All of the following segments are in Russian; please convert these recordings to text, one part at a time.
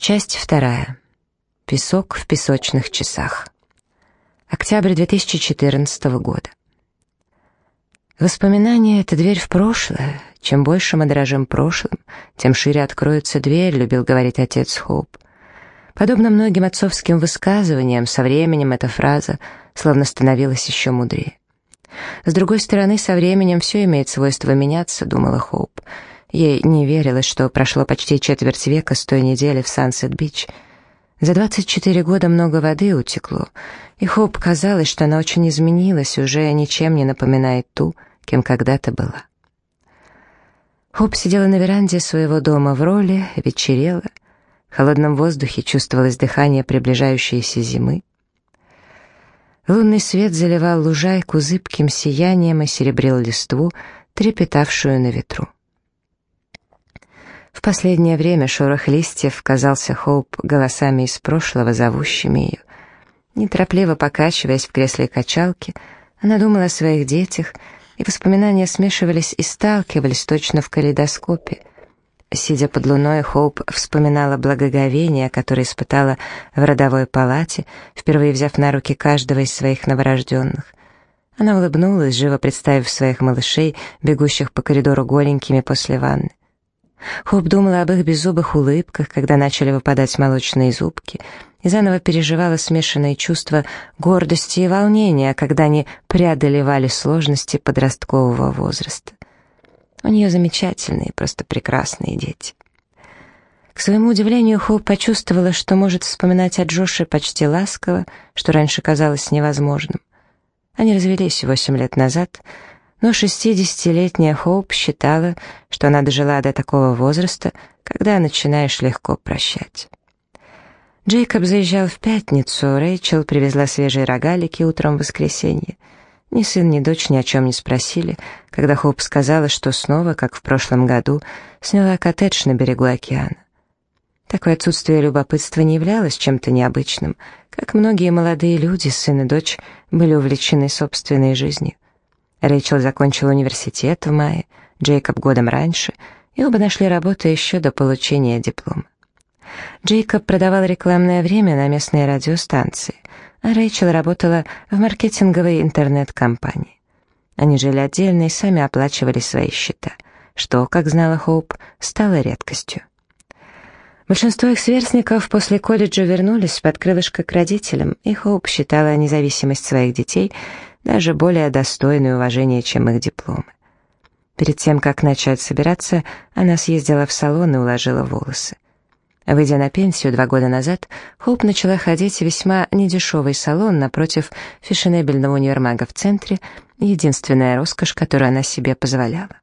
Часть вторая. Песок в песочных часах. Октябрь 2014 года. Воспоминания — это дверь в прошлое. Чем больше мы дорожим прошлым, тем шире откроется дверь, любил говорить отец Хоуп. Подобно многим отцовским высказываниям, со временем эта фраза словно становилась еще мудрее. С другой стороны, со временем все имеет свойство меняться, думала Хоуп. Ей не верилось, что прошло почти четверть века с той недели в Сансет-Бич. За 24 года много воды утекло, и Хоуп казалось, что она очень изменилась, уже ничем не напоминает ту, кем когда-то была. Хоуп сидела на веранде своего дома в Роли, вечерело. В холодном воздухе чувствовалось дыхание приближающейся зимы. Лунный свет заливал лужайку зыбким сиянием и серебрил листву, трепетавшую на ветру. В последнее время шорох листьев казался Хоуп голосами из прошлого, зовущими ее. Неторопливо покачиваясь в кресле качалки, она думала о своих детях — и воспоминания смешивались и сталкивались точно в калейдоскопе. Сидя под луной, Хоуп вспоминала благоговение, которое испытала в родовой палате, впервые взяв на руки каждого из своих новорожденных. Она улыбнулась, живо представив своих малышей, бегущих по коридору голенькими после ванны. Хоуп думала об их беззубых улыбках, когда начали выпадать молочные зубки — и заново переживала смешанные чувства гордости и волнения, когда они преодолевали сложности подросткового возраста. У нее замечательные, просто прекрасные дети. К своему удивлению, Хоуп почувствовала, что может вспоминать о Джоше почти ласково, что раньше казалось невозможным. Они развелись восемь лет назад, но шестидесятилетняя Хоуп считала, что она дожила до такого возраста, когда начинаешь легко прощать. Джейкоб заезжал в пятницу, Рэйчел привезла свежие рогалики утром в воскресенье. Ни сын, ни дочь ни о чем не спросили, когда Хоуп сказала, что снова, как в прошлом году, сняла коттедж на берегу океана. Такое отсутствие любопытства не являлось чем-то необычным, как многие молодые люди, сын и дочь, были увлечены собственной жизнью. Рэйчел закончила университет в мае, Джейкоб годом раньше, и оба нашли работу еще до получения диплома. Джейкоб продавал рекламное время на местной радиостанции, а Рэйчел работала в маркетинговой интернет-компании. Они жили отдельно и сами оплачивали свои счета, что, как знала Хоуп, стало редкостью. Большинство их сверстников после колледжа вернулись под крылышко к родителям, и Хоуп считала независимость своих детей даже более достойной уважения, чем их дипломы. Перед тем, как начать собираться, она съездила в салон и уложила волосы. Выйдя на пенсию два года назад, Хоуп начала ходить в весьма недешевый салон напротив фешенебельного универмага в центре, единственная роскошь, которую она себе позволяла.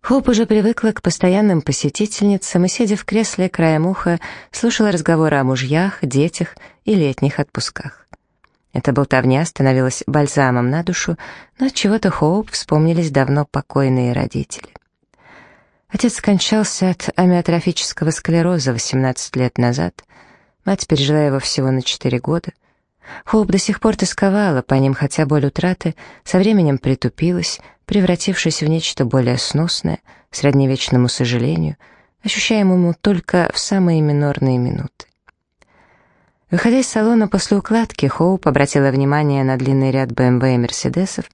Хоуп уже привыкла к постоянным посетительницам и, сидя в кресле краем уха, слушала разговоры о мужьях, детях и летних отпусках. Эта болтовня становилась бальзамом на душу, но от чего-то Хоуп вспомнились давно покойные родители. Отец скончался от амиотрофического склероза 18 лет назад. Мать пережила его всего на 4 года. Хоуп до сих пор тосковала по ним, хотя боль утраты со временем притупилась, превратившись в нечто более сносное, средневечному сожалению, ощущаемому только в самые минорные минуты. Выходя из салона после укладки, Хоуп обратила внимание на длинный ряд БМВ и Мерседесов,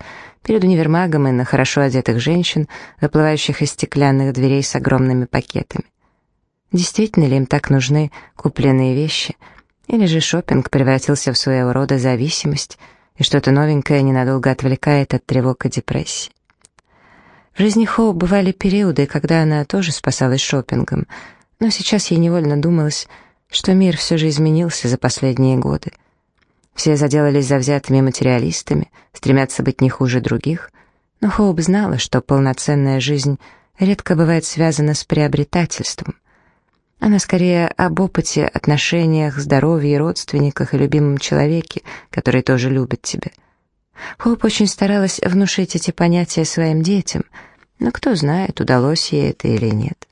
перед универмагом и на хорошо одетых женщин, выплывающих из стеклянных дверей с огромными пакетами. Действительно ли им так нужны купленные вещи? Или же шопинг превратился в своего рода зависимость, и что-то новенькое ненадолго отвлекает от тревог и депрессии? В жизни Хоу бывали периоды, когда она тоже спасалась шопингом, но сейчас ей невольно думалось, что мир все же изменился за последние годы — все заделались завзятыми материалистами, стремятся быть не хуже других, но Хоуп знала, что полноценная жизнь редко бывает связана с приобретательством. Она скорее об опыте, отношениях, здоровье, родственниках и любимом человеке, который тоже любит тебя. Хоуп очень старалась внушить эти понятия своим детям, но кто знает, удалось ей это или нет.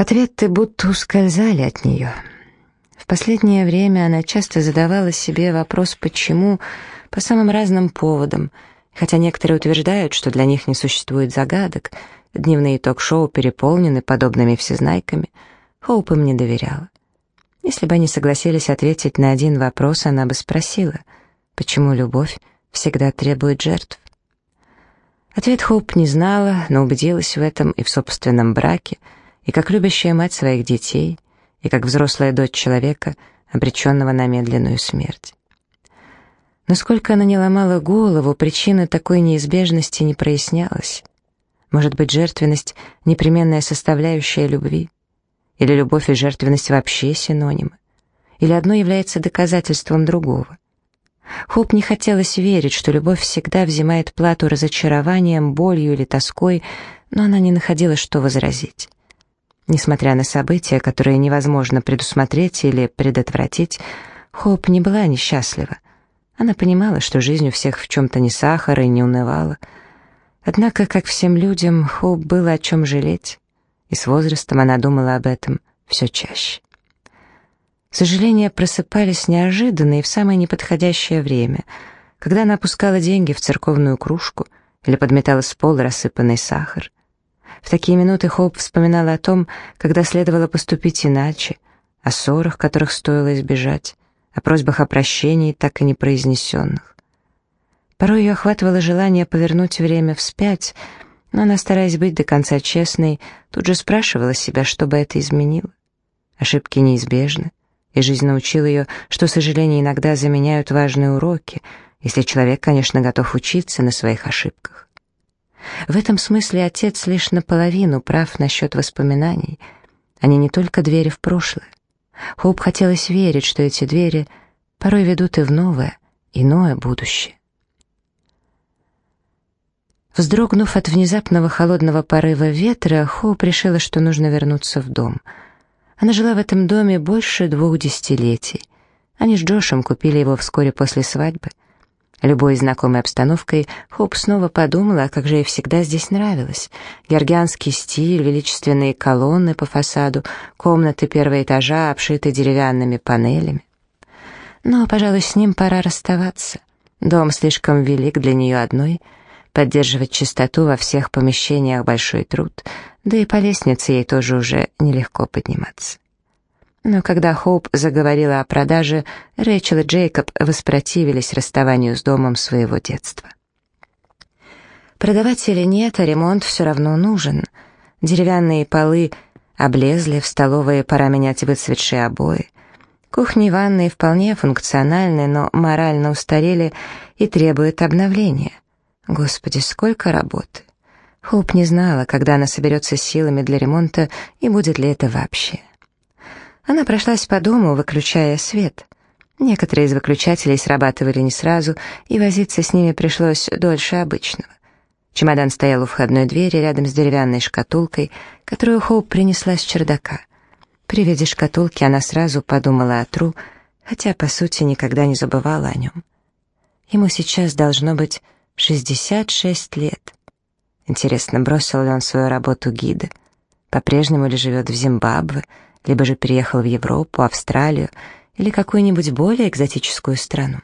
Ответы будто ускользали от нее — в последнее время она часто задавала себе вопрос «почему?» по самым разным поводам, хотя некоторые утверждают, что для них не существует загадок, Дневные ток-шоу переполнены подобными всезнайками. Хоуп им не доверяла. Если бы они согласились ответить на один вопрос, она бы спросила, почему любовь всегда требует жертв. Ответ Хоуп не знала, но убедилась в этом и в собственном браке, и как любящая мать своих детей, и как взрослая дочь человека, обреченного на медленную смерть. Насколько она не ломала голову, причина такой неизбежности не прояснялась. Может быть, жертвенность — непременная составляющая любви? Или любовь и жертвенность вообще синонимы? Или одно является доказательством другого? Хоп не хотелось верить, что любовь всегда взимает плату разочарованием, болью или тоской, но она не находила, что возразить. Несмотря на события, которые невозможно предусмотреть или предотвратить, Хоп не была несчастлива. Она понимала, что жизнь у всех в чем-то не сахар и не унывала. Однако, как всем людям, Хоп было о чем жалеть и с возрастом она думала об этом все чаще. Сожаления просыпались неожиданно и в самое неподходящее время, когда она опускала деньги в церковную кружку или подметала с пола рассыпанный сахар. В такие минуты Хоуп вспоминала о том, когда следовало поступить иначе, о ссорах, которых стоило избежать, о просьбах о прощении, так и не произнесенных. Порой ее охватывало желание повернуть время вспять — но она, стараясь быть до конца честной, тут же спрашивала себя, что бы это изменило. Ошибки неизбежны, и жизнь научила ее, что сожаления иногда заменяют важные уроки, если человек, конечно, готов учиться на своих ошибках. В этом смысле отец лишь наполовину прав насчет воспоминаний. Они не только двери в прошлое. Хоуп хотелось верить, что эти двери порой ведут и в новое, иное будущее. Вздрогнув от внезапного холодного порыва ветра, Хоуп решила, что нужно вернуться в дом. Она жила в этом доме больше двух десятилетий. Они с Джошем купили его вскоре после свадьбы. Любой знакомой обстановкой Хоуп снова подумала, как же ей всегда здесь нравилось. Георгианский стиль, величественные колонны по фасаду, комнаты первого этажа, обшиты деревянными панелями. Но, пожалуй, с ним пора расставаться. Дом слишком велик для нее одной — Поддерживать чистоту во всех помещениях большой труд, да и по лестнице ей тоже уже нелегко подниматься. Но когда Хоуп заговорила о продаже, Рэйчел и Джейкоб воспротивились расставанию с домом своего детства. Продавать или нет, а ремонт все равно нужен. Деревянные полы облезли, в столовой пора менять выцветшие обои. Кухни и ванные вполне функциональны, но морально устарели и требуют обновления. Господи, сколько работы! Хоуп не знала, когда она соберется силами для ремонта и будет ли это вообще. Она прошлась по дому, выключая свет. Некоторые из выключателей срабатывали не сразу, и возиться с ними пришлось дольше обычного. Чемодан стоял у входной двери рядом с деревянной шкатулкой, которую Хоуп принесла с чердака. При виде шкатулки она сразу подумала о Тру, хотя, по сути, никогда не забывала о нем. Ему сейчас должно быть 66 лет. Интересно, бросил ли он свою работу гида? По-прежнему ли живет в Зимбабве, либо же переехал в Европу, Австралию или какую-нибудь более экзотическую страну?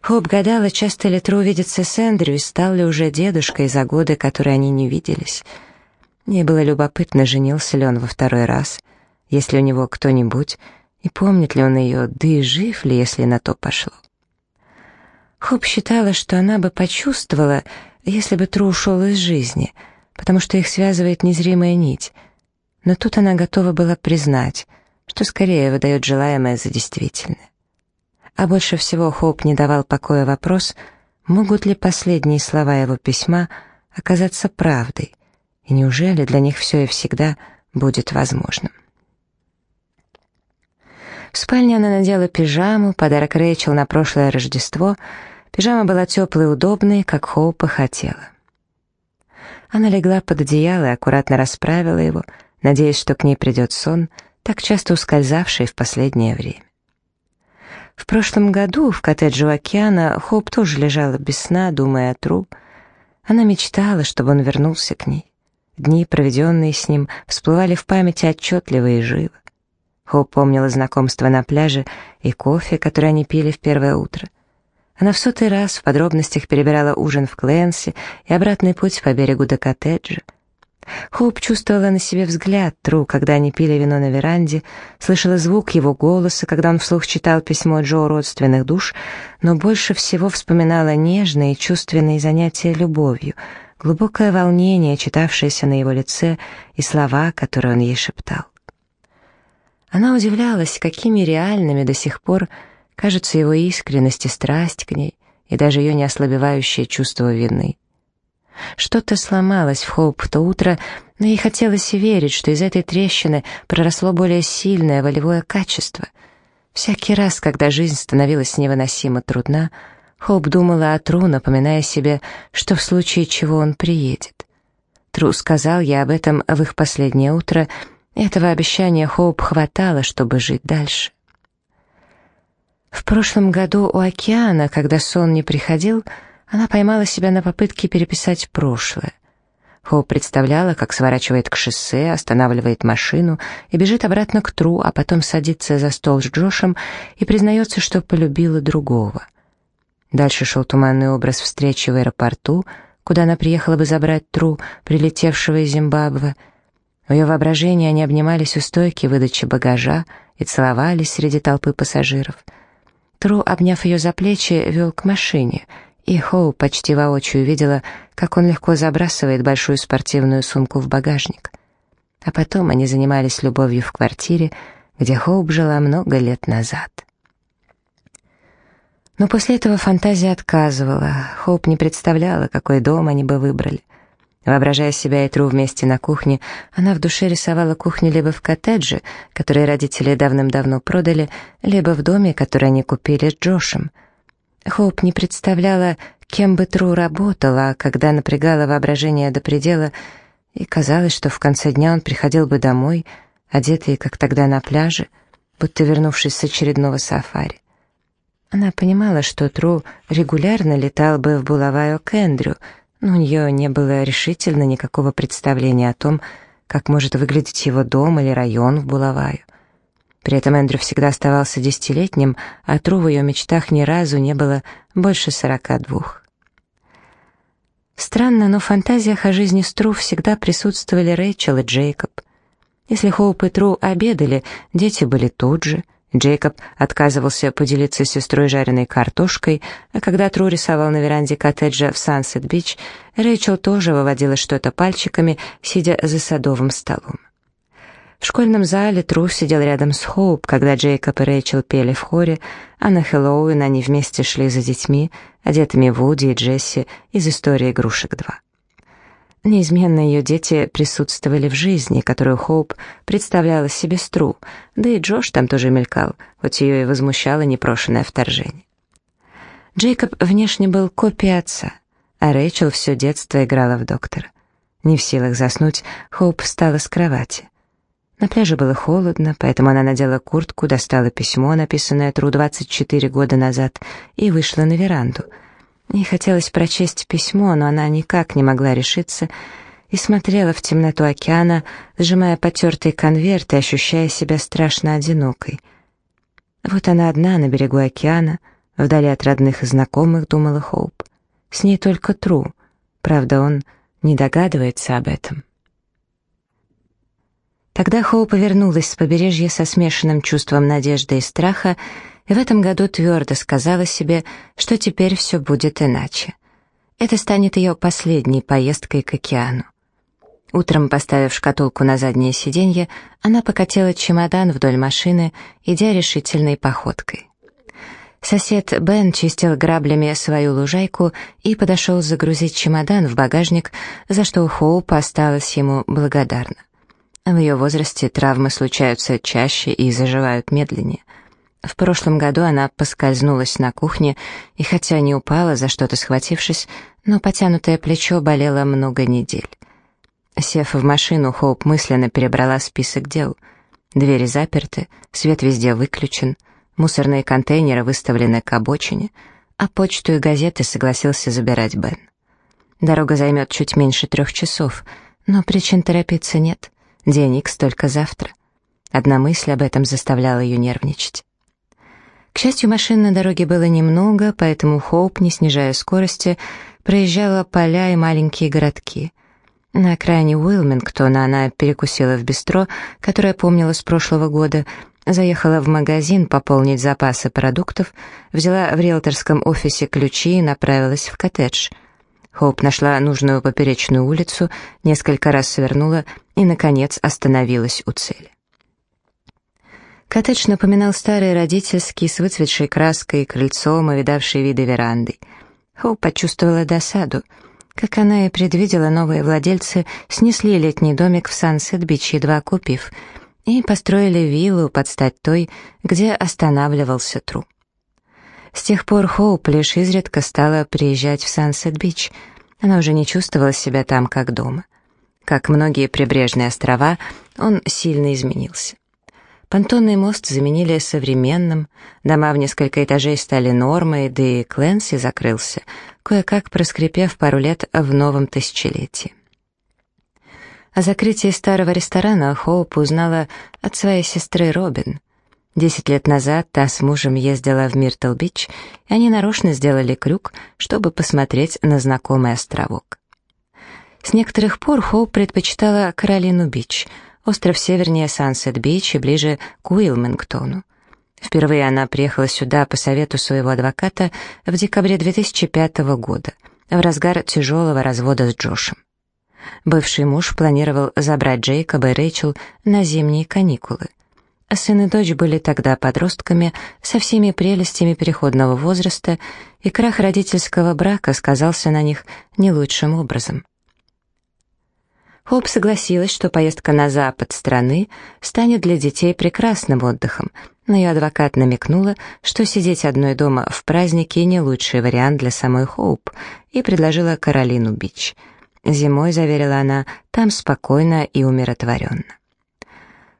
Хоп гадала, часто ли Тру видится с Эндрю и стал ли уже дедушкой за годы, которые они не виделись. Мне было любопытно, женился ли он во второй раз, если у него кто-нибудь, и помнит ли он ее, да и жив ли, если на то пошло. Хоп считала, что она бы почувствовала, если бы Тру ушел из жизни, потому что их связывает незримая нить. Но тут она готова была признать, что скорее выдает желаемое за действительное. А больше всего Хоуп не давал покоя вопрос, могут ли последние слова его письма оказаться правдой, и неужели для них все и всегда будет возможным. В спальне она надела пижаму, подарок Рэйчел на прошлое Рождество. Пижама была теплой и удобной, как Хоупа хотела. Она легла под одеяло и аккуратно расправила его, надеясь, что к ней придет сон, так часто ускользавший в последнее время. В прошлом году в коттедже у океана Хоуп тоже лежала без сна, думая о Тру. Она мечтала, чтобы он вернулся к ней. Дни, проведенные с ним, всплывали в памяти отчетливо и живо. Хоуп помнила знакомство на пляже и кофе, который они пили в первое утро. Она в сотый раз в подробностях перебирала ужин в Кленси и обратный путь по берегу до коттеджа. Хоуп чувствовала на себе взгляд Тру, когда они пили вино на веранде, слышала звук его голоса, когда он вслух читал письмо Джо родственных душ, но больше всего вспоминала нежные и чувственные занятия любовью, глубокое волнение, читавшееся на его лице, и слова, которые он ей шептал. Она удивлялась, какими реальными до сих пор кажутся его искренность и страсть к ней, и даже ее неослабевающее чувство вины. Что-то сломалось в Хоуп в то утро, но ей хотелось верить, что из этой трещины проросло более сильное волевое качество. Всякий раз, когда жизнь становилась невыносимо трудна, Хоуп думала о Тру, напоминая себе, что в случае чего он приедет. Тру сказал я об этом в их последнее утро, и этого обещания Хоуп хватало, чтобы жить дальше. В прошлом году у океана, когда сон не приходил, она поймала себя на попытке переписать прошлое. Хоу представляла, как сворачивает к шоссе, останавливает машину и бежит обратно к Тру, а потом садится за стол с Джошем и признается, что полюбила другого. Дальше шел туманный образ встречи в аэропорту, куда она приехала бы забрать Тру, прилетевшего из Зимбабве. В ее воображении они обнимались у стойки выдачи багажа и целовались среди толпы пассажиров. Тру, обняв ее за плечи, вел к машине — и Хоу почти воочию видела, как он легко забрасывает большую спортивную сумку в багажник. А потом они занимались любовью в квартире, где Хоуп жила много лет назад. Но после этого фантазия отказывала. Хоуп не представляла, какой дом они бы выбрали. Воображая себя и Тру вместе на кухне, она в душе рисовала кухню либо в коттедже, который родители давным-давно продали, либо в доме, который они купили с Джошем — Хоуп не представляла, кем бы Тру работала, а когда напрягала воображение до предела, и казалось, что в конце дня он приходил бы домой, одетый, как тогда на пляже, будто вернувшись с очередного сафари. Она понимала, что Тру регулярно летал бы в Булаваю к Эндрю, но у нее не было решительно никакого представления о том, как может выглядеть его дом или район в Булаваю. При этом Эндрю всегда оставался десятилетним, а Тру в ее мечтах ни разу не было больше сорока двух. Странно, но в фантазиях о жизни с Тру всегда присутствовали Рэйчел и Джейкоб. Если Хоуп и Тру обедали, дети были тут же. Джейкоб отказывался поделиться с сестрой жареной картошкой, а когда Тру рисовал на веранде коттеджа в Сансет-Бич, Рэйчел тоже выводила что-то пальчиками, сидя за садовым столом. В школьном зале Тру сидел рядом с Хоуп, когда Джейкоб и Рэйчел пели в хоре, а на Хэллоуин они вместе шли за детьми, одетыми Вуди и Джесси из «Истории игрушек 2». Неизменно ее дети присутствовали в жизни, которую Хоуп представляла себе с Тру, да и Джош там тоже мелькал, хоть ее и возмущало непрошенное вторжение. Джейкоб внешне был копией отца, а Рэйчел все детство играла в доктора. Не в силах заснуть, Хоуп встала с кровати. На пляже было холодно, поэтому она надела куртку, достала письмо, написанное Тру 24 года назад, и вышла на веранду. Ей хотелось прочесть письмо, но она никак не могла решиться и смотрела в темноту океана, сжимая потертый конверт и ощущая себя страшно одинокой. Вот она одна на берегу океана, вдали от родных и знакомых, думала Хоуп. С ней только Тру. Правда, он не догадывается об этом. Тогда Хоу повернулась с побережья со смешанным чувством надежды и страха, и в этом году твердо сказала себе, что теперь все будет иначе. Это станет ее последней поездкой к океану. Утром, поставив шкатулку на заднее сиденье, она покатила чемодан вдоль машины, идя решительной походкой. Сосед Бен чистил граблями свою лужайку и подошел загрузить чемодан в багажник, за что Хоуп осталась ему благодарна. В ее возрасте травмы случаются чаще и заживают медленнее. В прошлом году она поскользнулась на кухне, и хотя не упала, за что-то схватившись, но потянутое плечо болело много недель. Сев в машину, Хоуп мысленно перебрала список дел. Двери заперты, свет везде выключен, мусорные контейнеры выставлены к обочине, а почту и газеты согласился забирать Бен. Дорога займет чуть меньше трех часов, но причин торопиться нет — Денег столько завтра. Одна мысль об этом заставляла ее нервничать. К счастью, машин на дороге было немного, поэтому Хоуп, не снижая скорости, проезжала поля и маленькие городки. На окраине Уилмингтона она перекусила в бистро, которое помнила с прошлого года, заехала в магазин пополнить запасы продуктов, взяла в риэлторском офисе ключи и направилась в коттедж. Хоуп нашла нужную поперечную улицу, несколько раз свернула и, наконец, остановилась у цели. Коттедж напоминал старый родительский с выцветшей краской, крыльцом и видавшей виды верандой. Хоуп почувствовала досаду. Как она и предвидела, новые владельцы снесли летний домик в Сансет-Бич, едва купив, и построили виллу под стать той, где останавливался Тру. С тех пор Хоуп лишь изредка стала приезжать в Сансет-Бич. Она уже не чувствовала себя там как дома. Как многие прибрежные острова, он сильно изменился. Понтонный мост заменили современным, дома в несколько этажей стали нормой, да и Кленси закрылся, кое-как проскрипев пару лет в новом тысячелетии. О закрытии старого ресторана Хоуп узнала от своей сестры Робин. Десять лет назад та с мужем ездила в Миртл-Бич, и они нарочно сделали крюк, чтобы посмотреть на знакомый островок. С некоторых пор Хоуп предпочитала Каролину-Бич — Остров севернее Сансет-Бич и ближе к Уилмингтону. Впервые она приехала сюда по совету своего адвоката в декабре 2005 года, в разгар тяжелого развода с Джошем. Бывший муж планировал забрать Джейкоба и Рэйчел на зимние каникулы. А сын и дочь были тогда подростками со всеми прелестями переходного возраста, и крах родительского брака сказался на них не лучшим образом. Хоп согласилась, что поездка на запад страны станет для детей прекрасным отдыхом, но ее адвокат намекнула, что сидеть одной дома в праздники не лучший вариант для самой Хоуп, и предложила Каролину Бич. Зимой, заверила она, там спокойно и умиротворенно.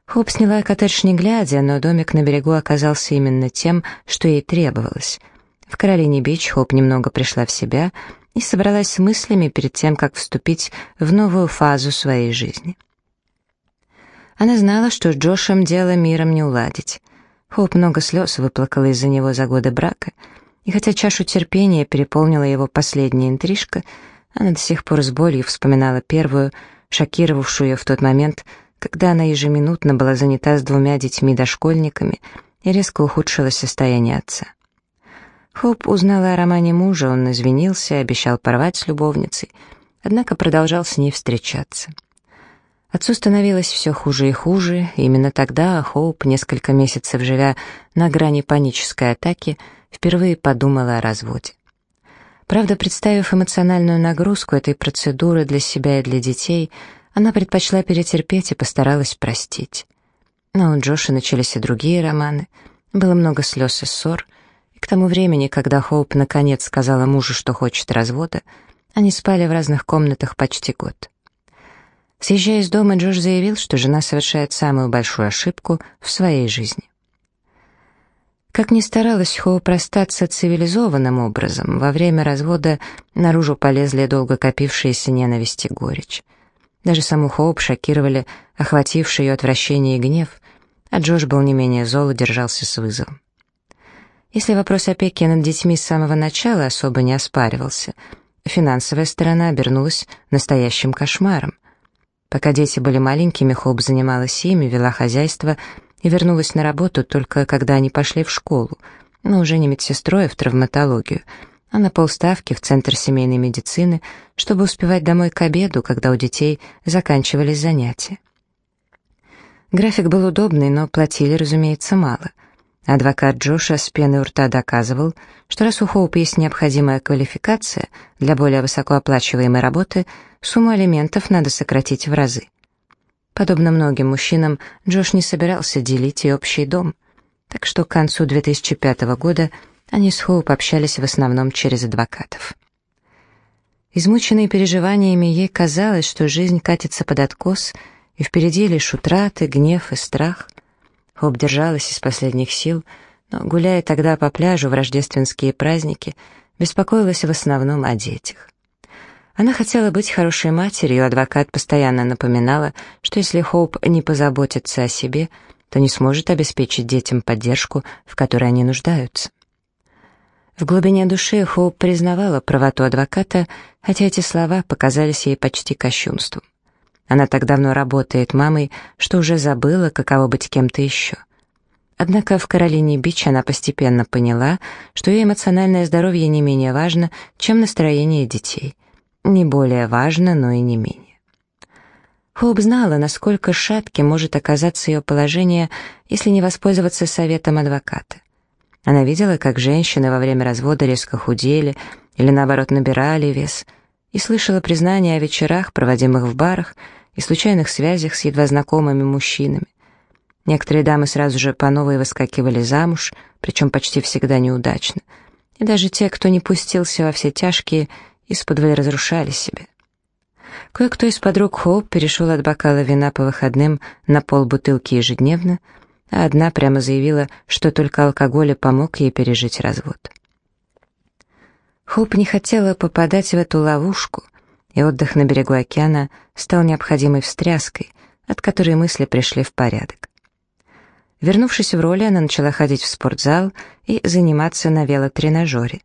Хоуп сняла коттедж не глядя, но домик на берегу оказался именно тем, что ей требовалось. В Каролине Бич Хоуп немного пришла в себя — и собралась с мыслями перед тем, как вступить в новую фазу своей жизни. Она знала, что с Джошем дело миром не уладить. Хоуп много слез выплакала из-за него за годы брака, и хотя чашу терпения переполнила его последняя интрижка, она до сих пор с болью вспоминала первую, шокировавшую ее в тот момент, когда она ежеминутно была занята с двумя детьми-дошкольниками и резко ухудшилось состояние отца. Хоуп узнала о романе мужа, он извинился, обещал порвать с любовницей, однако продолжал с ней встречаться. Отцу становилось все хуже и хуже, и именно тогда Хоуп, несколько месяцев живя на грани панической атаки, впервые подумала о разводе. Правда, представив эмоциональную нагрузку этой процедуры для себя и для детей, она предпочла перетерпеть и постаралась простить. Но у Джоша начались и другие романы, было много слез и ссор, и к тому времени, когда Хоуп наконец сказала мужу, что хочет развода, они спали в разных комнатах почти год. Съезжая из дома, Джош заявил, что жена совершает самую большую ошибку в своей жизни. Как ни старалась Хоуп расстаться цивилизованным образом, во время развода наружу полезли долго копившиеся ненависть и горечь. Даже саму Хоуп шокировали охватившие ее отвращение и гнев, а Джош был не менее зол и держался с вызовом. Если вопрос опеки над детьми с самого начала особо не оспаривался, финансовая сторона обернулась настоящим кошмаром. Пока дети были маленькими, Хоуп занималась ими, вела хозяйство и вернулась на работу только когда они пошли в школу, но уже не медсестрой, а в травматологию, а на полставки в Центр семейной медицины, чтобы успевать домой к обеду, когда у детей заканчивались занятия. График был удобный, но платили, разумеется, мало — Адвокат Джоша с пеной у рта доказывал, что раз у Хоуп есть необходимая квалификация для более высокооплачиваемой работы, сумму алиментов надо сократить в разы. Подобно многим мужчинам, Джош не собирался делить и общий дом, так что к концу 2005 года они с Хоуп общались в основном через адвокатов. Измученной переживаниями, ей казалось, что жизнь катится под откос, и впереди лишь утраты, гнев и страх. Хоп держалась из последних сил, но, гуляя тогда по пляжу в рождественские праздники, беспокоилась в основном о детях. Она хотела быть хорошей матерью, адвокат постоянно напоминала, что если Хоуп не позаботится о себе, то не сможет обеспечить детям поддержку, в которой они нуждаются. В глубине души Хоуп признавала правоту адвоката, хотя эти слова показались ей почти кощунством. Она так давно работает мамой, что уже забыла, каково быть кем-то еще. Однако в Каролине Бич она постепенно поняла, что ее эмоциональное здоровье не менее важно, чем настроение детей. Не более важно, но и не менее. Хоуп знала, насколько шатким может оказаться ее положение, если не воспользоваться советом адвоката. Она видела, как женщины во время развода резко худели или, наоборот, набирали вес, и слышала признания о вечерах, проводимых в барах, и случайных связях с едва знакомыми мужчинами. Некоторые дамы сразу же по новой выскакивали замуж, причем почти всегда неудачно, и даже те, кто не пустился во все тяжкие, из-под разрушали себя. Кое-кто из подруг Хоуп перешел от бокала вина по выходным на полбутылки ежедневно, а одна прямо заявила, что только алкоголь помог ей пережить развод. Хоуп не хотела попадать в эту ловушку, и отдых на берегу океана стал необходимой встряской, от которой мысли пришли в порядок. Вернувшись в роли, она начала ходить в спортзал и заниматься на велотренажере.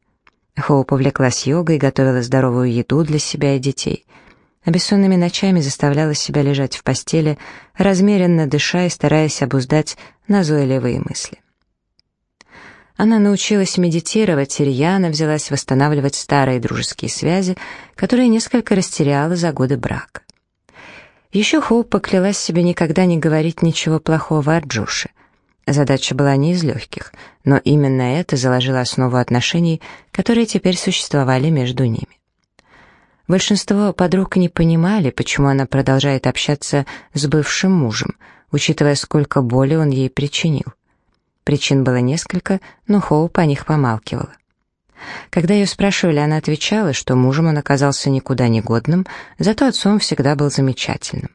Хоуп увлеклась йогой, готовила здоровую еду для себя и детей — а бессонными ночами заставляла себя лежать в постели, размеренно дыша и стараясь обуздать назойливые мысли. Она научилась медитировать, и рьяно взялась восстанавливать старые дружеские связи, которые несколько растеряла за годы брака. Еще Хоуп поклялась себе никогда не говорить ничего плохого о Джоше. Задача была не из легких, но именно это заложило основу отношений, которые теперь существовали между ними. Большинство подруг не понимали, почему она продолжает общаться с бывшим мужем, учитывая, сколько боли он ей причинил. Причин было несколько, но Хоуп о них помалкивала. Когда ее спрашивали, она отвечала, что мужем он оказался никуда не годным, зато отцом всегда был замечательным.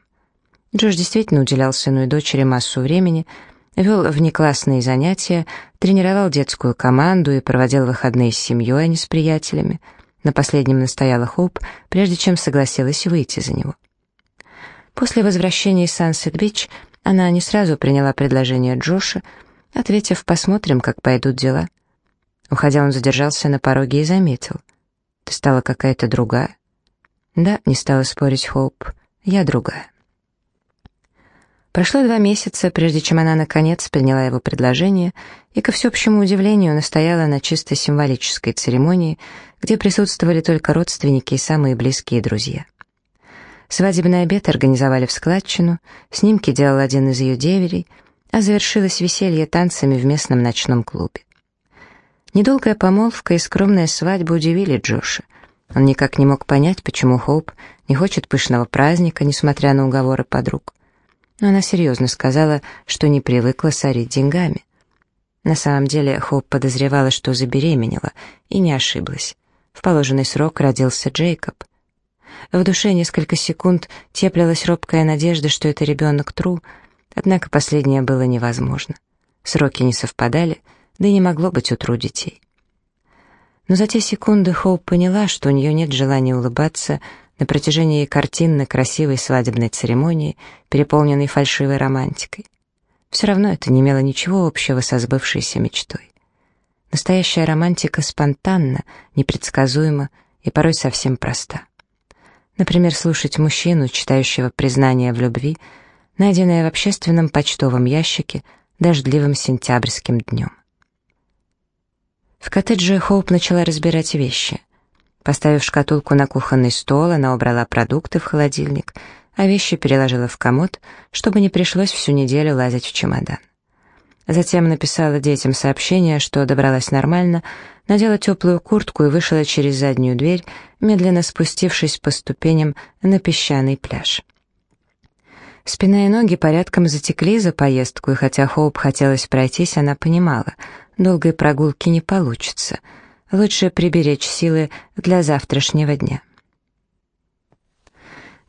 Джош действительно уделял сыну и дочери массу времени, вел внеклассные занятия, тренировал детскую команду и проводил выходные с семьей, а не с приятелями — на последнем настояла Хоуп, прежде чем согласилась выйти за него. После возвращения из Сансет-Бич она не сразу приняла предложение Джоша, ответив «посмотрим, как пойдут дела». Уходя, он задержался на пороге и заметил. «Ты стала какая-то другая?» «Да», — не стала спорить Хоуп, — «я другая». Прошло два месяца, прежде чем она, наконец, приняла его предложение и, ко всеобщему удивлению, настояла на чисто символической церемонии, где присутствовали только родственники и самые близкие друзья. Свадебный обед организовали в складчину, снимки делал один из ее деверей, а завершилось веселье танцами в местном ночном клубе. Недолгая помолвка и скромная свадьба удивили Джоша. Он никак не мог понять, почему Хоуп не хочет пышного праздника, несмотря на уговоры подруг но она серьезно сказала, что не привыкла сорить деньгами. На самом деле Хоп подозревала, что забеременела, и не ошиблась. В положенный срок родился Джейкоб. В душе несколько секунд теплилась робкая надежда, что это ребенок Тру, однако последнее было невозможно. Сроки не совпадали, да и не могло быть у Тру детей. Но за те секунды Хоуп поняла, что у нее нет желания улыбаться, на протяжении картинно красивой свадебной церемонии, переполненной фальшивой романтикой. Все равно это не имело ничего общего со сбывшейся мечтой. Настоящая романтика спонтанна, непредсказуема и порой совсем проста. Например, слушать мужчину, читающего признание в любви, найденное в общественном почтовом ящике дождливым сентябрьским днем. В коттедже Хоуп начала разбирать вещи. Поставив шкатулку на кухонный стол, она убрала продукты в холодильник, а вещи переложила в комод, чтобы не пришлось всю неделю лазить в чемодан. Затем написала детям сообщение, что добралась нормально, надела теплую куртку и вышла через заднюю дверь, медленно спустившись по ступеням на песчаный пляж. Спина и ноги порядком затекли за поездку, и хотя Хоуп хотелось пройтись, она понимала, долгой прогулки не получится — лучше приберечь силы для завтрашнего дня.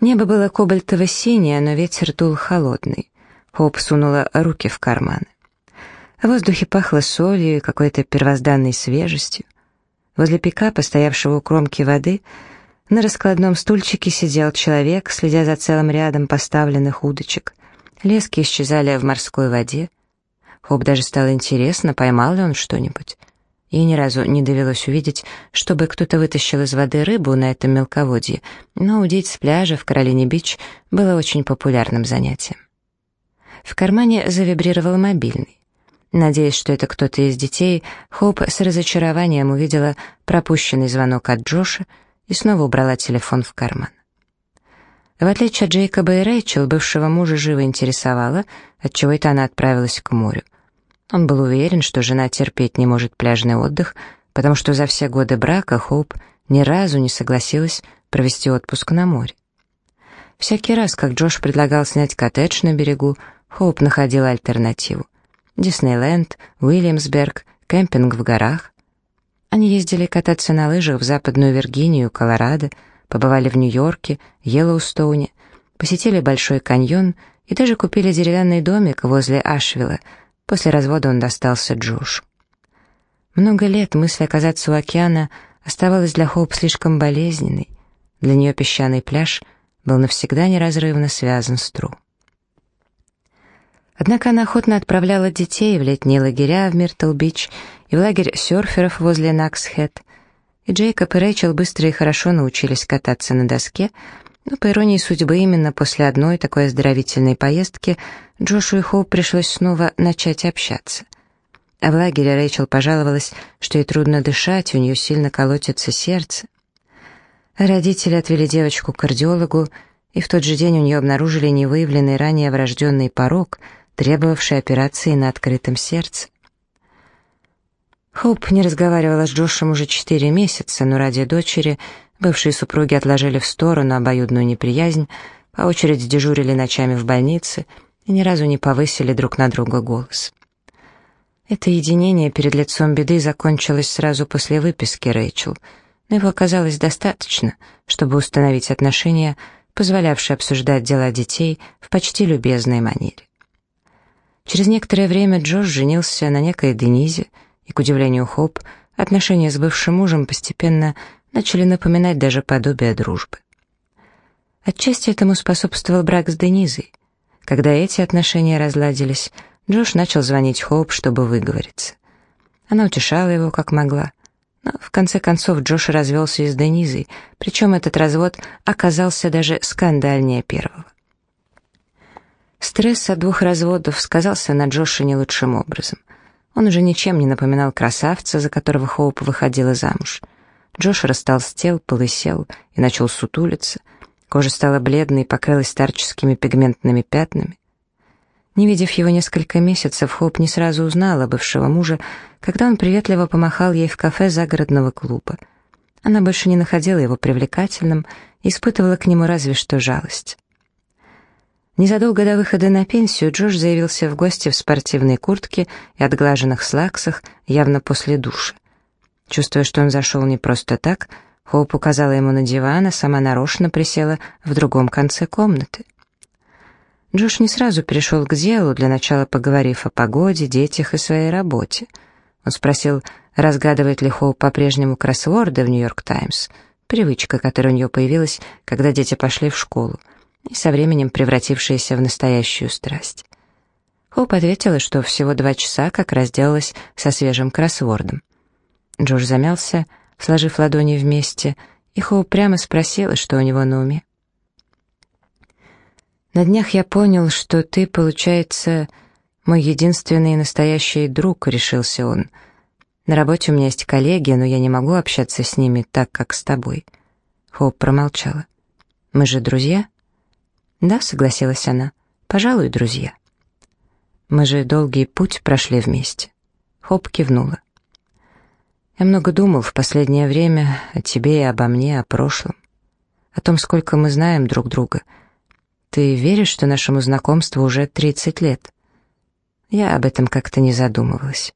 Небо было кобальтово-синее, но ветер дул холодный. Хоп сунула руки в карманы. В воздухе пахло солью и какой-то первозданной свежестью. Возле пикапа, стоявшего у кромки воды, на раскладном стульчике сидел человек, следя за целым рядом поставленных удочек. Лески исчезали в морской воде. Хоп даже стало интересно, поймал ли он что-нибудь. Ей ни разу не довелось увидеть, чтобы кто-то вытащил из воды рыбу на этом мелководье, но удить с пляжа в Каролине-Бич было очень популярным занятием. В кармане завибрировал мобильный. Надеясь, что это кто-то из детей, Хоуп с разочарованием увидела пропущенный звонок от Джоша и снова убрала телефон в карман. В отличие от Джейкоба и Рэйчел, бывшего мужа живо интересовала, отчего это она отправилась к морю. Он был уверен, что жена терпеть не может пляжный отдых, потому что за все годы брака Хоуп ни разу не согласилась провести отпуск на море. Всякий раз, как Джош предлагал снять коттедж на берегу, Хоуп находила альтернативу. Диснейленд, Уильямсберг, кемпинг в горах. Они ездили кататься на лыжах в Западную Виргинию, Колорадо, побывали в Нью-Йорке, Йеллоустоуне, посетили Большой каньон и даже купили деревянный домик возле Ашвилла, После развода он достался Джошу. Много лет мысль оказаться у океана оставалась для Хоуп слишком болезненной. Для нее песчаный пляж был навсегда неразрывно связан с Тру. Однако она охотно отправляла детей в летние лагеря в Миртл-Бич и в лагерь серферов возле Нагс-Хед. И Джейкоб и Рэйчел быстро и хорошо научились кататься на доске, но, по иронии судьбы, именно после одной такой оздоровительной поездки Джошу и Хоуп пришлось снова начать общаться. А в лагере Рэйчел пожаловалась, что ей трудно дышать, у нее сильно колотится сердце. Родители отвели девочку к кардиологу, и в тот же день у нее обнаружили невыявленный ранее врожденный порог, требовавший операции на открытом сердце. Хоуп не разговаривала с Джошем уже четыре месяца, но ради дочери Бывшие супруги отложили в сторону обоюдную неприязнь, по очереди дежурили ночами в больнице и ни разу не повысили друг на друга голос. Это единение перед лицом беды закончилось сразу после выписки Рэйчел, но его оказалось достаточно, чтобы установить отношения, позволявшие обсуждать дела детей в почти любезной манере. Через некоторое время Джош женился на некой Денизе, и, к удивлению Хоп, отношения с бывшим мужем постепенно начали напоминать даже подобие дружбы. Отчасти этому способствовал брак с Денизой. Когда эти отношения разладились, Джош начал звонить Хоуп, чтобы выговориться. Она утешала его как могла. Но в конце концов Джош развелся и с Денизой, причем этот развод оказался даже скандальнее первого. Стресс от двух разводов сказался на Джоше не лучшим образом. Он уже ничем не напоминал красавца, за которого Хоуп выходила замуж — Джош растолстел, полысел и начал сутулиться. Кожа стала бледной и покрылась старческими пигментными пятнами. Не видев его несколько месяцев, Хоп не сразу узнала бывшего мужа, когда он приветливо помахал ей в кафе загородного клуба. Она больше не находила его привлекательным и испытывала к нему разве что жалость. Незадолго до выхода на пенсию Джош заявился в гости в спортивной куртке и отглаженных слаксах, явно после душа. Чувствуя, что он зашел не просто так, Хоуп указала ему на диван, а сама нарочно присела в другом конце комнаты. Джош не сразу перешел к делу, для начала поговорив о погоде, детях и своей работе. Он спросил, разгадывает ли Хоуп по-прежнему кроссворды в «Нью-Йорк Таймс», привычка, которая у нее появилась, когда дети пошли в школу, и со временем превратившаяся в настоящую страсть. Хоуп ответила, что всего два часа как раз делалась со свежим кроссвордом. Джош замялся, сложив ладони вместе, и Хоу прямо спросила, что у него на уме. «На днях я понял, что ты, получается, мой единственный настоящий друг», — решился он. «На работе у меня есть коллеги, но я не могу общаться с ними так, как с тобой». Хоуп промолчала. «Мы же друзья?» «Да», — согласилась она, — «пожалуй, друзья». «Мы же долгий путь прошли вместе». Хоп кивнула. Я много думал в последнее время о тебе и обо мне, о прошлом, о том, сколько мы знаем друг друга. Ты веришь, что нашему знакомству уже 30 лет? Я об этом как-то не задумывалась.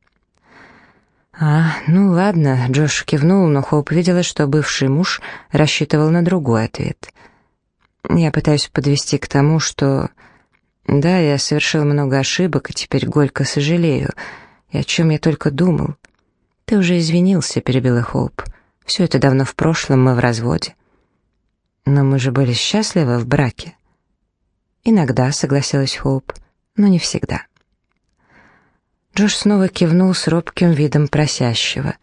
«А, ну ладно», — Джош кивнул, но Хоуп видела, что бывший муж рассчитывал на другой ответ. «Я пытаюсь подвести к тому, что...» «Да, я совершил много ошибок, и теперь горько сожалею. И о чем я только думал. «Ты уже извинился», — перебила Хоуп. «Все это давно в прошлом, мы в разводе». «Но мы же были счастливы в браке». «Иногда», — согласилась Хоуп, — «но не всегда». Джош снова кивнул с робким видом просящего.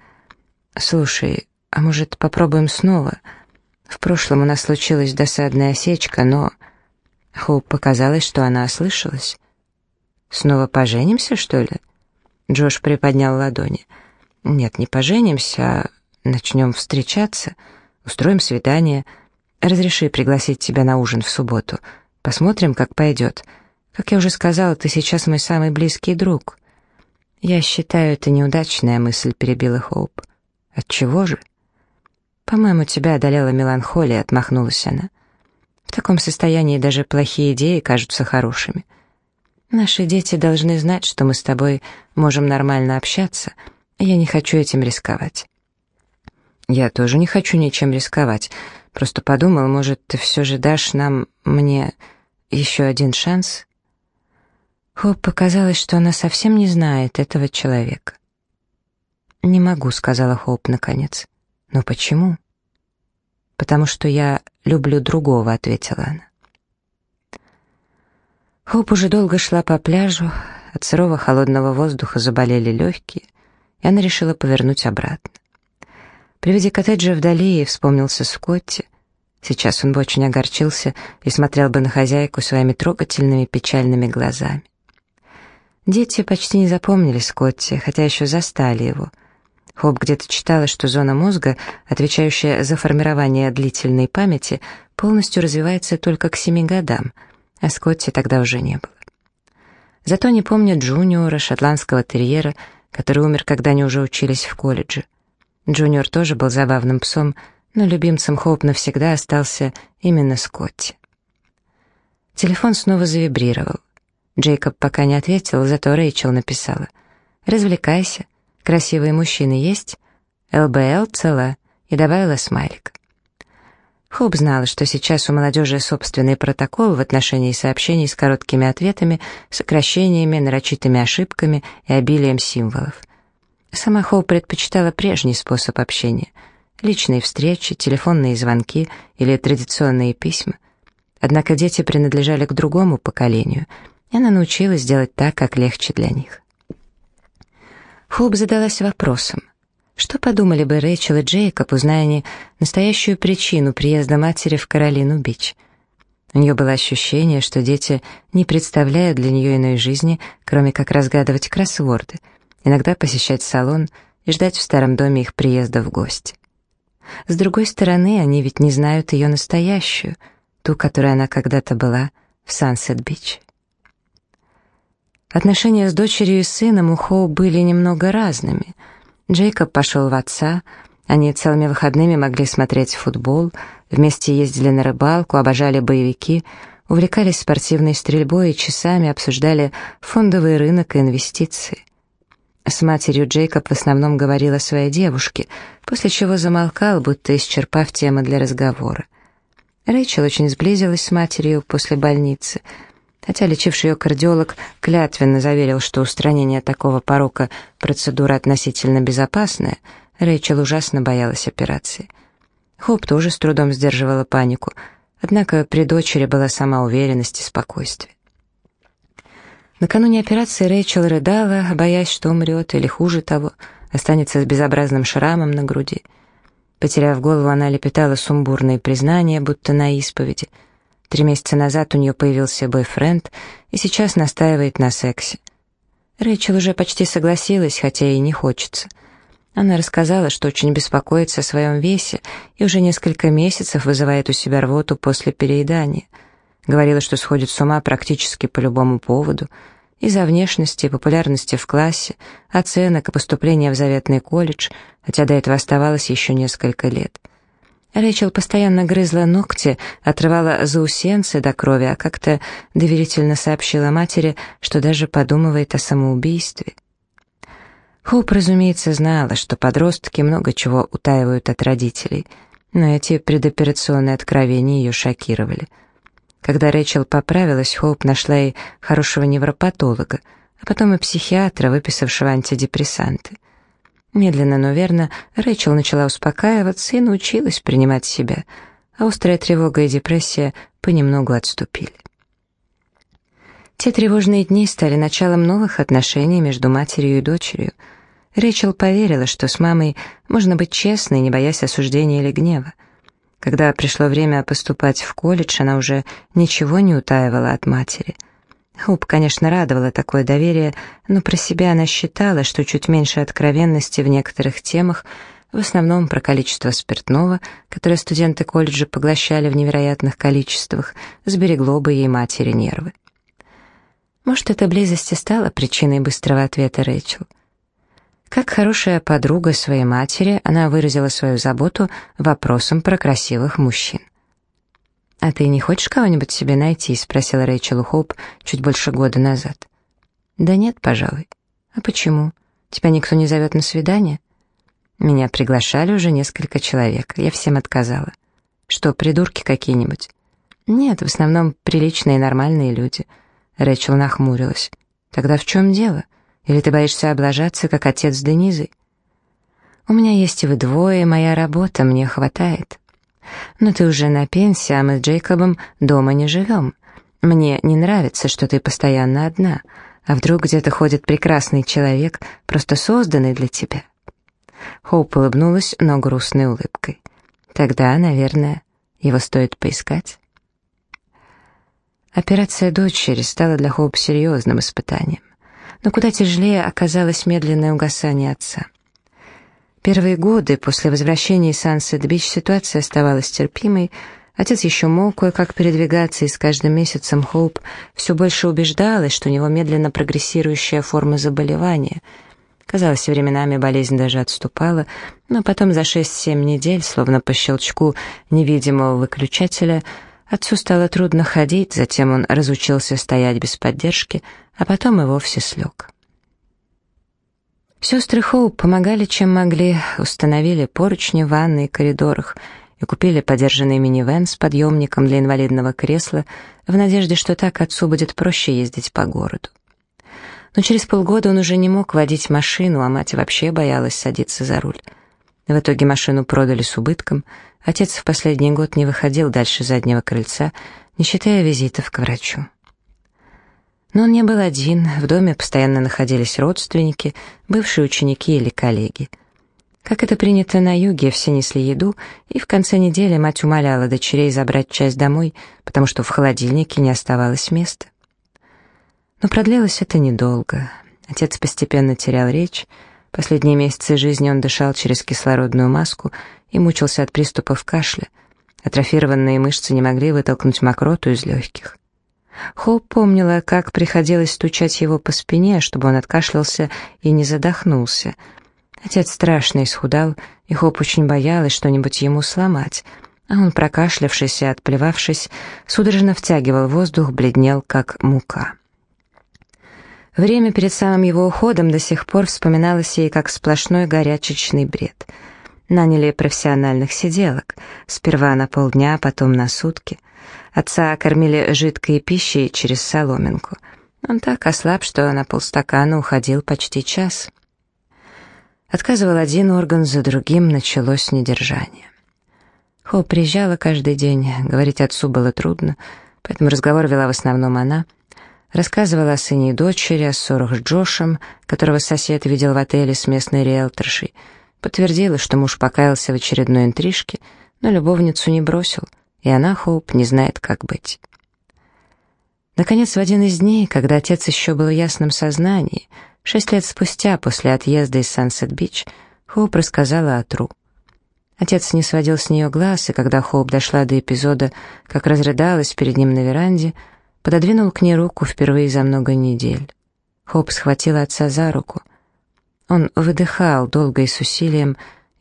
«Слушай, а может, попробуем снова? В прошлом у нас случилась досадная осечка, но...» Хоуп показалось, что она ослышалась. «Снова поженимся, что ли?» Джош приподнял ладони. «Нет, не поженимся, а начнем встречаться, устроим свидание. Разреши пригласить тебя на ужин в субботу. Посмотрим, как пойдет. Как я уже сказала, ты сейчас мой самый близкий друг». «Я считаю, это неудачная мысль», — перебила Хоуп. «Отчего же?» «По-моему, тебя одолела меланхолия», — отмахнулась она. «В таком состоянии даже плохие идеи кажутся хорошими. Наши дети должны знать, что мы с тобой можем нормально общаться, и я не хочу этим рисковать». «Я тоже не хочу ничем рисковать. Просто подумал, может, ты все же дашь нам, мне, еще один шанс?» Хоп показалось, что она совсем не знает этого человека. «Не могу», — сказала Хоуп наконец. «Но почему?» «Потому что я люблю другого», — ответила она. Хоуп уже долго шла по пляжу, от сырого холодного воздуха заболели легкие, и она решила повернуть обратно. При виде коттеджа вдали ей вспомнился Скотти. Сейчас он бы очень огорчился и смотрел бы на хозяйку своими трогательными печальными глазами. Дети почти не запомнили Скотти, хотя еще застали его. Хоуп где-то читала, что зона мозга, отвечающая за формирование длительной памяти, полностью развивается только к семи годам, а Скотти тогда уже не было. Зато они помнят Джуниора, шотландского терьера, который умер, когда они уже учились в колледже. Джуниор тоже был забавным псом, но любимцем Хоуп навсегда остался именно Скотти. Телефон снова завибрировал. Джейкоб пока не ответил, зато Рэйчел написала. «Развлекайся. Красивые мужчины есть?» «ЛБЛ цела» и добавила смайлик. Хоп знала, что сейчас у молодежи собственный протокол в отношении сообщений с короткими ответами, сокращениями, нарочитыми ошибками и обилием символов. Сама Хоуп предпочитала прежний способ общения — личные встречи, телефонные звонки или традиционные письма. Однако дети принадлежали к другому поколению — и она научилась делать так, как легче для них. Хоуп задалась вопросом, что подумали бы Рэйчел и Джейкоб, узная они настоящую причину приезда матери в Каролину-Бич. У нее было ощущение, что дети не представляют для нее иной жизни, кроме как разгадывать кроссворды, иногда посещать салон и ждать в старом доме их приезда в гости. С другой стороны, они ведь не знают ее настоящую, ту, которой она когда-то была в Сансет-Бич. Отношения с дочерью и сыном у Хоуп были немного разными. Джейкоб пошел в отца, они целыми выходными могли смотреть футбол, вместе ездили на рыбалку, обожали боевики, увлекались спортивной стрельбой и часами обсуждали фондовый рынок и инвестиции. С матерью Джейкоб в основном говорил о своей девушке, после чего замолкал, будто исчерпав темы для разговора. Рэйчел очень сблизилась с матерью после больницы — Хотя лечивший ее кардиолог клятвенно заверил, что устранение такого порока – процедура относительно безопасная, Рэйчел ужасно боялась операции. Хоп тоже с трудом сдерживала панику, однако при дочери была сама уверенность и спокойствие. Накануне операции Рэйчел рыдала, боясь, что умрет, или хуже того, останется с безобразным шрамом на груди. Потеряв голову, она лепетала сумбурные признания, будто на исповеди – Три месяца назад у нее появился бойфренд и сейчас настаивает на сексе. Рэйчел уже почти согласилась, хотя и не хочется. Она рассказала, что очень беспокоится о своем весе и уже несколько месяцев вызывает у себя рвоту после переедания. Говорила, что сходит с ума практически по любому поводу. Из-за внешности, популярности в классе, оценок и поступления в заветный колледж, хотя до этого оставалось еще несколько лет. Рэйчел постоянно грызла ногти, отрывала заусенцы до крови, а как-то доверительно сообщила матери, что даже подумывает о самоубийстве. Хоуп, разумеется, знала, что подростки много чего утаивают от родителей, но эти предоперационные откровения ее шокировали. Когда Рэйчел поправилась, Хоуп нашла ей хорошего невропатолога, а потом и психиатра, выписавшего антидепрессанты — Медленно, но верно, Рэйчел начала успокаиваться и научилась принимать себя, а острая тревога и депрессия понемногу отступили. Те тревожные дни стали началом новых отношений между матерью и дочерью. Рэйчел поверила, что с мамой можно быть честной, не боясь осуждения или гнева. Когда пришло время поступать в колледж, она уже ничего не утаивала от матери. Хоуп, конечно, радовала такое доверие, но про себя она считала, что чуть меньше откровенности в некоторых темах, в основном про количество спиртного, которое студенты колледжа поглощали в невероятных количествах, сберегло бы ей матери нервы. Может, эта близость и стала причиной быстрого ответа Рэйчел. Как хорошая подруга своей матери, она выразила свою заботу вопросом про красивых мужчин. «А ты не хочешь кого-нибудь себе найти?» — спросила Рэйчел Хоуп чуть больше года назад. «Да нет, пожалуй». «А почему? Тебя никто не зовет на свидание?» «Меня приглашали уже несколько человек, я всем отказала». «Что, придурки какие-нибудь?» «Нет, в основном приличные нормальные люди». Рэйчел нахмурилась. «Тогда в чем дело?» Или ты боишься облажаться, как отец с Денизой? У меня есть и вы двое, моя работа, мне хватает. Но ты уже на пенсии, а мы с Джейкобом дома не живем. Мне не нравится, что ты постоянно одна. А вдруг где-то ходит прекрасный человек, просто созданный для тебя?» Хоуп улыбнулась, но грустной улыбкой. «Тогда, наверное, его стоит поискать». Операция дочери стала для Хоуп серьезным испытанием но куда тяжелее оказалось медленное угасание отца. Первые годы после возвращения из Сансет-Бич ситуация оставалась терпимой, Отец еще мог кое-как передвигаться, и с каждым месяцем Хоуп все больше убеждалась, что у него медленно прогрессирующая форма заболевания. Казалось, временами болезнь даже отступала, но потом за 6-7 недель, словно по щелчку невидимого выключателя, отцу стало трудно ходить, затем он разучился стоять без поддержки, а потом и вовсе слег. Сестры Хоуп помогали, чем могли, установили поручни в ванной и коридорах и купили подержанный минивэн с подъемником для инвалидного кресла в надежде, что так отцу будет проще ездить по городу. Но через полгода он уже не мог водить машину, а мать вообще боялась садиться за руль. В итоге машину продали с убытком, отец в последний год не выходил дальше заднего крыльца, не считая визитов к врачу. Но он не был один, в доме постоянно находились родственники, бывшие ученики или коллеги. Как это принято на юге, все несли еду, и в конце недели мать умоляла дочерей забрать часть домой, потому что в холодильнике не оставалось места. Но продлилось это недолго. Отец постепенно терял речь, последние месяцы жизни он дышал через кислородную маску и мучился от приступов кашля. Атрофированные мышцы не могли вытолкнуть мокроту из легких. Хоуп помнила, как приходилось стучать его по спине, чтобы он откашлялся и не задохнулся. Отец страшно исхудал, и Хоуп очень боялась что-нибудь ему сломать, а он, прокашлявшись и отплевавшись, судорожно втягивал воздух, бледнел, как мука. Время перед самым его уходом до сих пор вспоминалось ей как сплошной горячечный бред. Наняли профессиональных сиделок, сперва на полдня, потом на сутки — Отца кормили жидкой пищей через соломинку. Он так ослаб, что на полстакана уходил почти час. Отказывал один орган за другим, началось недержание. Хо приезжала каждый день, говорить отцу было трудно, поэтому разговор вела в основном она. Рассказывала о сыне и дочери, о ссорах с Джошем, которого сосед видел в отеле с местной риэлторшей. Подтвердила, что муж покаялся в очередной интрижке, но любовницу не бросил — и она, Хоуп, не знает, как быть. Наконец, в один из дней, когда отец еще был в ясном сознании, шесть лет спустя, после отъезда из Сансет-Бич, Хоуп рассказала о Тру. Отец не сводил с нее глаз, и когда Хоуп дошла до эпизода, как разрыдалась перед ним на веранде, пододвинул к ней руку впервые за много недель. Хоуп схватила отца за руку. Он выдыхал долго и с усилием,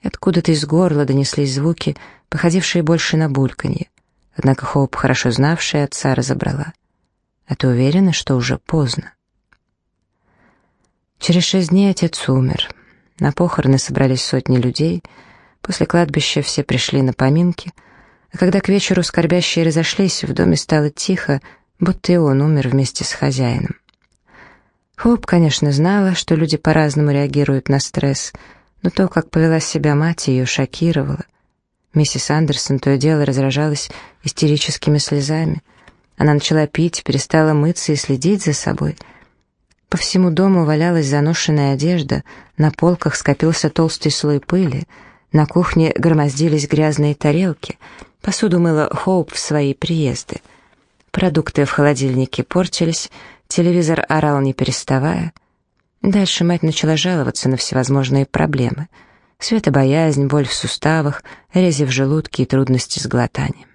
откуда-то из горла донеслись звуки, походившие больше на бульканье. Однако Хоуп, хорошо знавшая отца, разобрала. «А ты уверена, что уже поздно?» Через шесть дней отец умер. На похороны собрались сотни людей. После кладбища все пришли на поминки. А когда к вечеру скорбящие разошлись, в доме стало тихо, будто и он умер вместе с хозяином. Хоуп, конечно, знала, что люди по-разному реагируют на стресс — но то, как повела себя мать, ее шокировало. Миссис Андерсон то и дело разражалась истерическими слезами. Она начала пить, перестала мыться и следить за собой. По всему дому валялась заношенная одежда, на полках скопился толстый слой пыли, на кухне громоздились грязные тарелки, посуду мыла Хоуп в свои приезды. Продукты в холодильнике портились, телевизор орал не переставая. Дальше мать начала жаловаться на всевозможные проблемы. Светобоязнь, боль в суставах, рези в желудке и трудности с глотанием.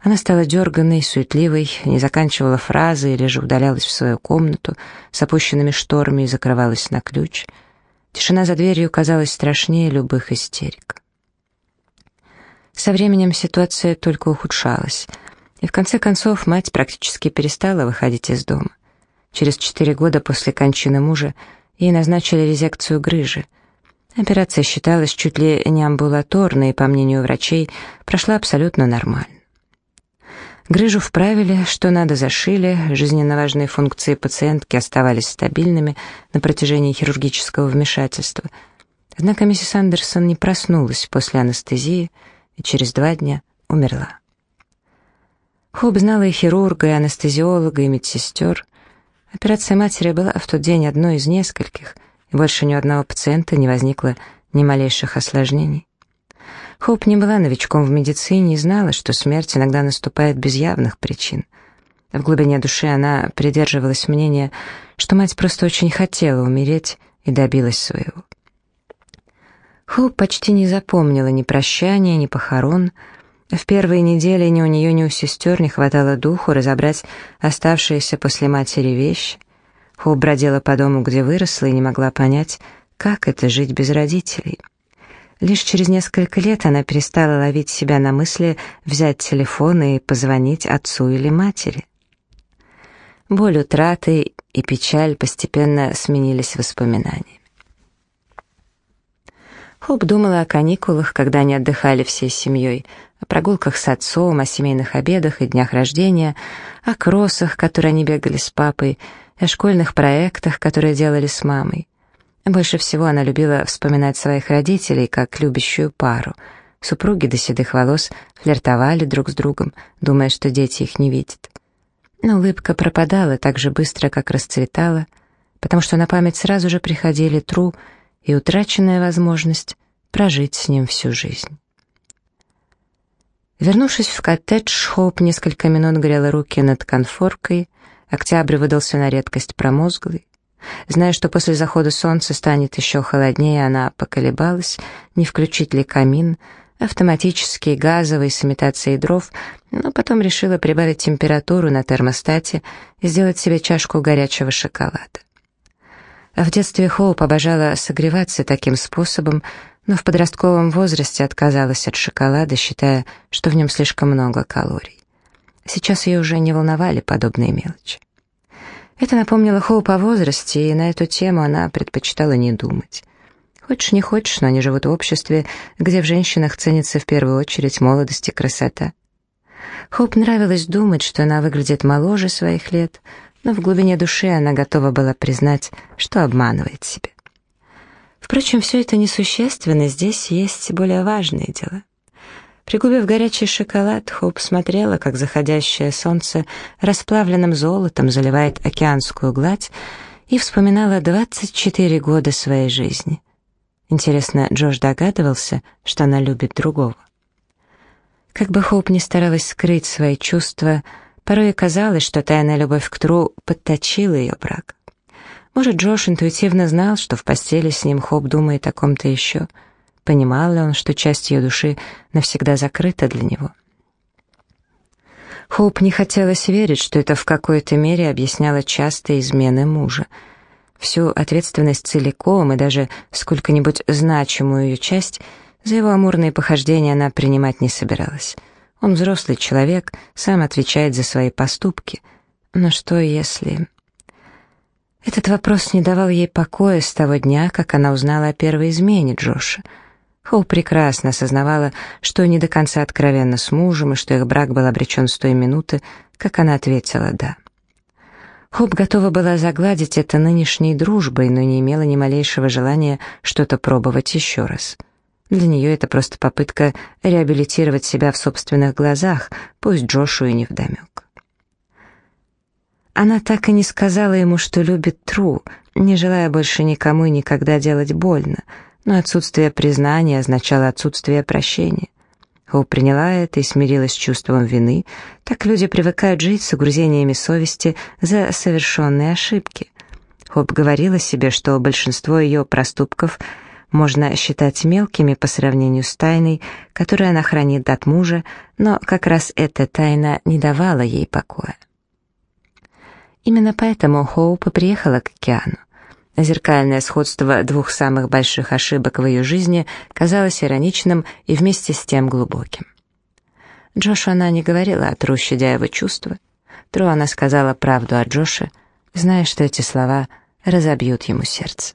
Она стала дерганной, суетливой, не заканчивала фразы или же удалялась в свою комнату с опущенными шторами и закрывалась на ключ. Тишина за дверью казалась страшнее любых истерик. Со временем ситуация только ухудшалась, и в конце концов мать практически перестала выходить из дома. Через четыре года после кончины мужа ей назначили резекцию грыжи. Операция считалась чуть ли не амбулаторной и, по мнению врачей, прошла абсолютно нормально. Грыжу вправили, что надо зашили, жизненно важные функции пациентки оставались стабильными на протяжении хирургического вмешательства. Однако миссис Андерсон не проснулась после анестезии и через два дня умерла. Хоб знала и хирурга, и анестезиолога, и медсестер. Операция матери была в тот день одной из нескольких, и больше ни у одного пациента не возникло ни малейших осложнений. Хоуп не была новичком в медицине и знала, что смерть иногда наступает без явных причин. В глубине души она придерживалась мнения, что мать просто очень хотела умереть и добилась своего. Хоуп почти не запомнила ни прощания, ни похорон. В первые недели ни у нее, ни у сестер не хватало духу разобрать оставшиеся после матери вещи. Хоуп бродила по дому, где выросла, и не могла понять, как это жить без родителей. Лишь через несколько лет она перестала ловить себя на мысли взять телефон и позвонить отцу или матери. Боль утраты и печаль постепенно сменились воспоминаниями. Хоп думала о каникулах, когда они отдыхали всей семьей, о прогулках с отцом, о семейных обедах и днях рождения, о кроссах, которые они бегали с папой, о школьных проектах, которые делали с мамой. Больше всего она любила вспоминать своих родителей как любящую пару. Супруги до седых волос флиртовали друг с другом, думая, что дети их не видят. Но улыбка пропадала так же быстро, как расцветала, потому что на память сразу же приходили Тру и утраченная возможность прожить с ним всю жизнь. Вернувшись в коттедж, Хоуп несколько минут грела руки над конфоркой, октябрь выдался на редкость промозглый, Зная, что после захода солнца станет еще холоднее, она поколебалась, не включить ли камин, автоматический, газовый, с имитацией дров, но потом решила прибавить температуру на термостате и сделать себе чашку горячего шоколада. А в детстве Хоуп обожала согреваться таким способом, но в подростковом возрасте отказалась от шоколада, считая, что в нем слишком много калорий. Сейчас ее уже не волновали подобные мелочи. Это напомнило Хоуп о возрасте, и на эту тему она предпочитала не думать. Хочешь, не хочешь, но они живут в обществе, где в женщинах ценится в первую очередь молодость и красота. Хоуп нравилось думать, что она выглядит моложе своих лет, но в глубине души она готова была признать, что обманывает себя. Впрочем, все это несущественно, здесь есть более важные дела. Пригубив горячий шоколад, Хоуп смотрела, как заходящее солнце расплавленным золотом заливает океанскую гладь, и вспоминала 24 года своей жизни. Интересно, Джош догадывался, что она любит другого? Как бы Хоуп ни старалась скрыть свои чувства, порой казалось, что тайная любовь к Тру подточила ее брак. Может, Джош интуитивно знал, что в постели с ним Хоуп думает о ком-то еще — Понимал ли он, что часть ее души навсегда закрыта для него? Хоуп не хотелось верить, что это в какой-то мере объясняло частые измены мужа. Всю ответственность целиком и даже сколько-нибудь значимую ее часть за его амурные похождения она принимать не собиралась. Он взрослый человек, сам отвечает за свои поступки. Но что если... Этот вопрос не давал ей покоя с того дня, как она узнала о первой измене Джоша — Хоу прекрасно осознавала, что не до конца откровенно с мужем, и что их брак был обречен с той минуты, как она ответила «да». Хоп готова была загладить это нынешней дружбой, но не имела ни малейшего желания что-то пробовать еще раз. Для нее это просто попытка реабилитировать себя в собственных глазах, пусть Джошу и не вдомек. Она так и не сказала ему, что любит Тру, не желая больше никому и никогда делать больно, но отсутствие признания означало отсутствие прощения. Хоуп приняла это и смирилась с чувством вины. Так люди привыкают жить с угрызениями совести за совершенные ошибки. Хоуп говорила себе, что большинство ее проступков можно считать мелкими по сравнению с тайной, которую она хранит от мужа, но как раз эта тайна не давала ей покоя. Именно поэтому Хоуп приехала к океану. Зеркальное сходство двух самых больших ошибок в ее жизни казалось ироничным и вместе с тем глубоким. Джошу она не говорила о Тру, щадя его чувства. Тру она сказала правду о Джоше, зная, что эти слова разобьют ему сердце.